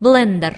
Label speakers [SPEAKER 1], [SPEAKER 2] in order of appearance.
[SPEAKER 1] блендер